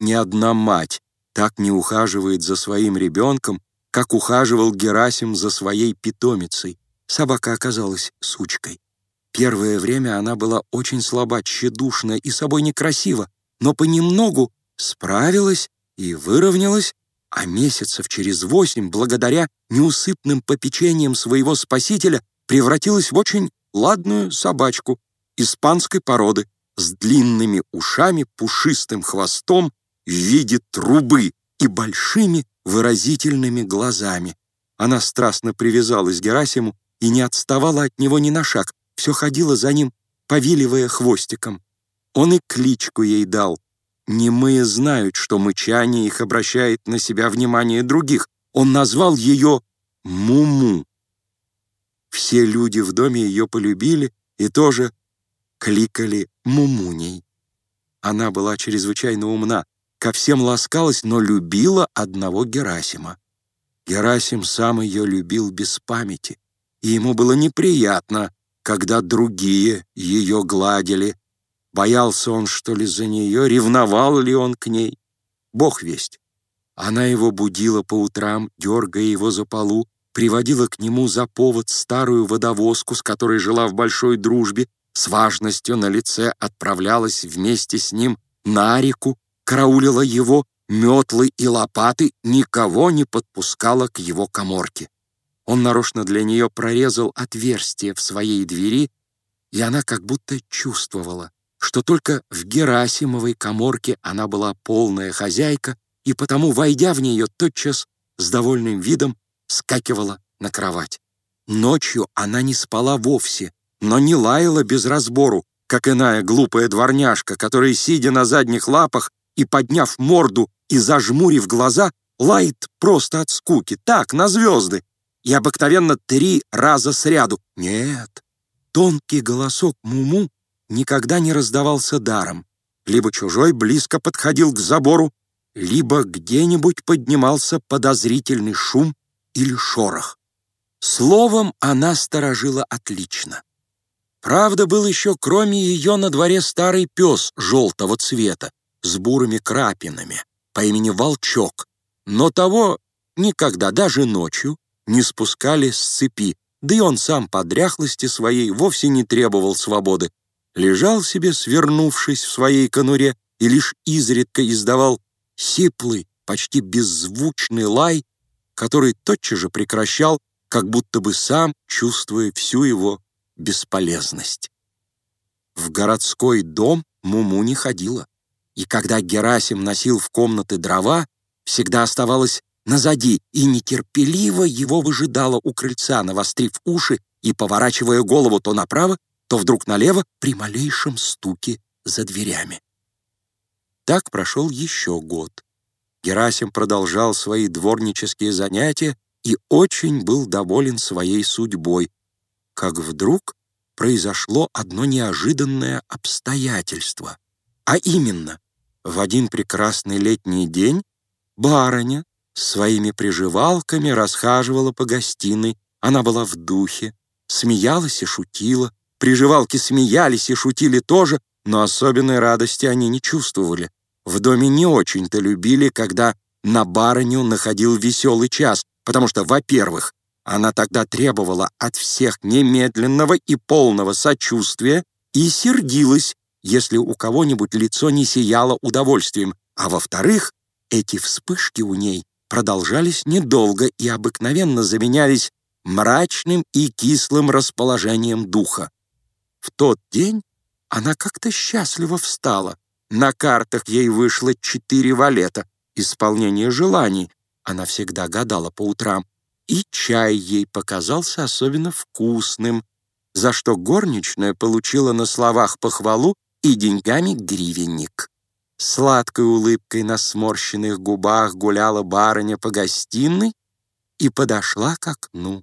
ни одна мать так не ухаживает за своим ребенком, как ухаживал Герасим за своей питомицей. Собака оказалась сучкой. Первое время она была очень слаба, тщедушна и собой некрасива, но понемногу справилась и выровнялась, а месяцев через восемь, благодаря неусыпным попечениям своего спасителя, превратилась в очень ладную собачку испанской породы с длинными ушами, пушистым хвостом в виде трубы и большими выразительными глазами. Она страстно привязалась к Герасиму и не отставала от него ни на шаг, все ходила за ним, повиливая хвостиком. Он и кличку ей дал. Немые знают, что мычание их обращает на себя внимание других. Он назвал ее Муму. Все люди в доме ее полюбили и тоже кликали Мумуней. Она была чрезвычайно умна, ко всем ласкалась, но любила одного Герасима. Герасим сам ее любил без памяти, и ему было неприятно, когда другие ее гладили. Боялся он, что ли, за нее, ревновал ли он к ней. Бог весть. Она его будила по утрам, дергая его за полу, приводила к нему за повод старую водовозку, с которой жила в большой дружбе, с важностью на лице отправлялась вместе с ним на реку, караулила его метлы и лопаты, никого не подпускала к его коморке. Он нарочно для нее прорезал отверстие в своей двери, и она как будто чувствовала, что только в Герасимовой коморке она была полная хозяйка, и потому, войдя в нее, тотчас с довольным видом скакивала на кровать. Ночью она не спала вовсе, но не лаяла без разбору, как иная глупая дворняжка, которая, сидя на задних лапах и подняв морду и зажмурив глаза, лает просто от скуки, так, на звезды, и обыкновенно три раза сряду. Нет, тонкий голосок Муму никогда не раздавался даром. Либо чужой близко подходил к забору, либо где-нибудь поднимался подозрительный шум или шорох. Словом, она сторожила отлично. Правда, был еще кроме ее на дворе старый пес желтого цвета с бурыми крапинами по имени Волчок, но того никогда, даже ночью, не спускали с цепи, да и он сам по дряхлости своей вовсе не требовал свободы. Лежал себе, свернувшись в своей конуре, и лишь изредка издавал сиплый, почти беззвучный лай, который тотчас же прекращал, как будто бы сам чувствуя всю его бесполезность. В городской дом Муму не ходила, и когда Герасим носил в комнаты дрова, всегда оставалась назади и нетерпеливо его выжидала у крыльца, навострив уши и поворачивая голову то направо, то вдруг налево при малейшем стуке за дверями. Так прошел еще год. Герасим продолжал свои дворнические занятия и очень был доволен своей судьбой, как вдруг произошло одно неожиданное обстоятельство. А именно, в один прекрасный летний день барыня, Своими приживалками расхаживала по гостиной. Она была в духе, смеялась и шутила. Приживалки смеялись и шутили тоже, но особенной радости они не чувствовали. В доме не очень-то любили, когда на барыню находил веселый час, потому что, во-первых, она тогда требовала от всех немедленного и полного сочувствия и сердилась, если у кого-нибудь лицо не сияло удовольствием, а во-вторых, эти вспышки у ней продолжались недолго и обыкновенно заменялись мрачным и кислым расположением духа. В тот день она как-то счастливо встала. На картах ей вышло четыре валета, исполнение желаний. Она всегда гадала по утрам. И чай ей показался особенно вкусным, за что горничная получила на словах похвалу и деньгами гривенник. Сладкой улыбкой на сморщенных губах гуляла барыня по гостиной и подошла к окну.